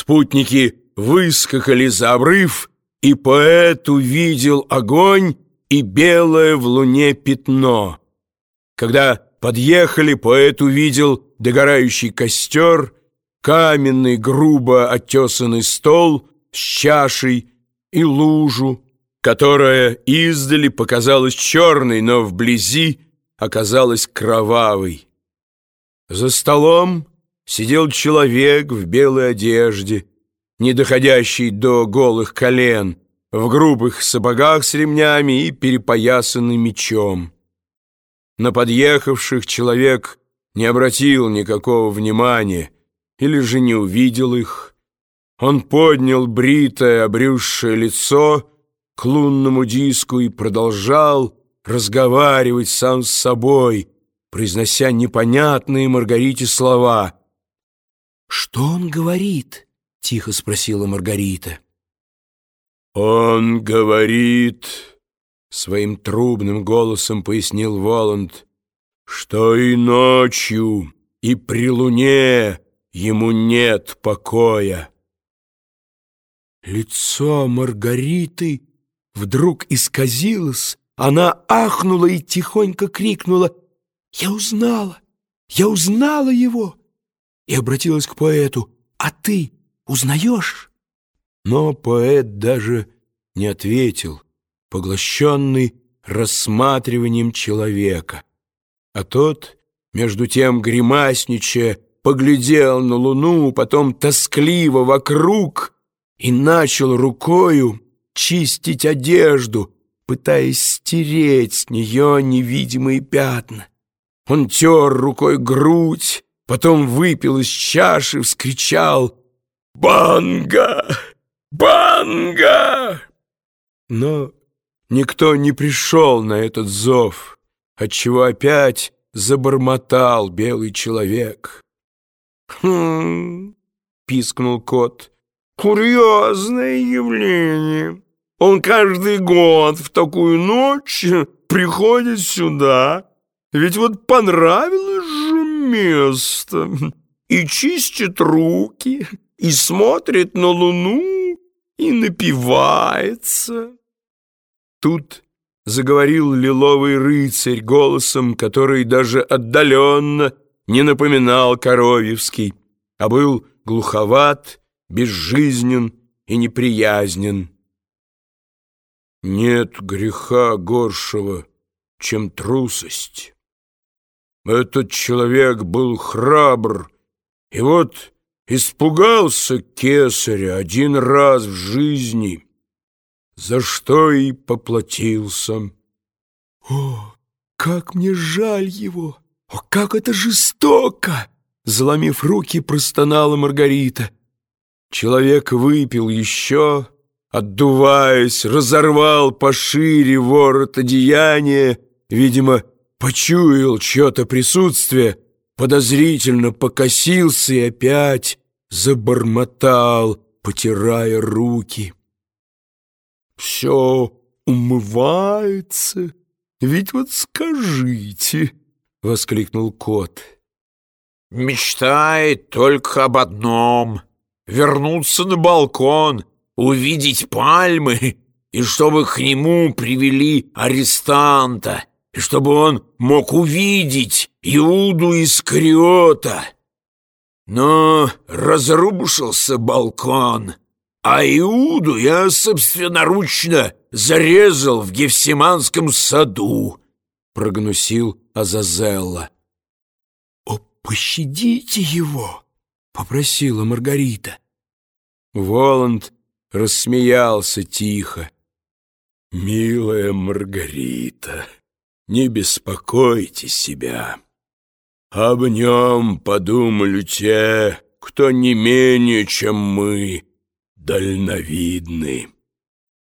Спутники выскакали за обрыв, и поэт увидел огонь и белое в луне пятно. Когда подъехали, поэт увидел догорающий костер, каменный грубо оттесанный стол с чашей и лужу, которая издали показалась черной, но вблизи оказалась кровавой. За столом сидел человек в белой одежде, не доходящий до голых колен, в грубых сапогах с ремнями и перепоясанный мечом. На подъехавших человек не обратил никакого внимания или же не увидел их. Он поднял бритое, обрюзшее лицо к лунному диску и продолжал разговаривать сам с собой, произнося непонятные Маргарите слова. «Что он говорит?» — тихо спросила Маргарита. «Он говорит...» — своим трубным голосом пояснил Воланд, «что и ночью, и при луне ему нет покоя». Лицо Маргариты вдруг исказилось, она ахнула и тихонько крикнула «Я узнала! Я узнала его!» И обратилась к поэту «А ты узнаешь?» Но поэт даже не ответил, поглощенный рассматриванием человека. А тот, между тем гримасничая, поглядел на луну, потом тоскливо вокруг и начал рукою чистить одежду, пытаясь стереть с нее невидимые пятна. Он тер рукой грудь, потом выпил из чаши, вскричал «Банга! Банга!» Но никто не пришел на этот зов, отчего опять забормотал белый человек. «Хм!» — пискнул кот. «Курьезное явление. Он каждый год в такую ночь приходит сюда, ведь вот понравилось место, и чистит руки, и смотрит на луну, и напивается». Тут заговорил лиловый рыцарь голосом, который даже отдаленно не напоминал Коровьевский, а был глуховат, безжизнен и неприязнен. Нет греха горшего, чем трусость. Этот человек был храбр, и вот испугался кесаря один раз в жизни — за что и поплатился. О, как мне жаль его! О, как это жестоко! Заломив руки, простонала Маргарита. Человек выпил еще, отдуваясь, разорвал пошире ворот одеяния, видимо, почуял чье-то присутствие, подозрительно покосился и опять забормотал, потирая руки все умывается. Ведь вот скажите, — воскликнул кот. Мечтает только об одном — вернуться на балкон, увидеть пальмы, и чтобы к нему привели арестанта, и чтобы он мог увидеть Иуду Искариота. Но разрушился балкон — а Иуду я собственноручно зарезал в Гефсиманском саду, — прогнусил Азазелла. — О, пощадите его! — попросила Маргарита. Воланд рассмеялся тихо. — Милая Маргарита, не беспокойте себя. Об нем подумали те, кто не менее, чем мы, дальновидный.